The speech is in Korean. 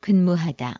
근무하다.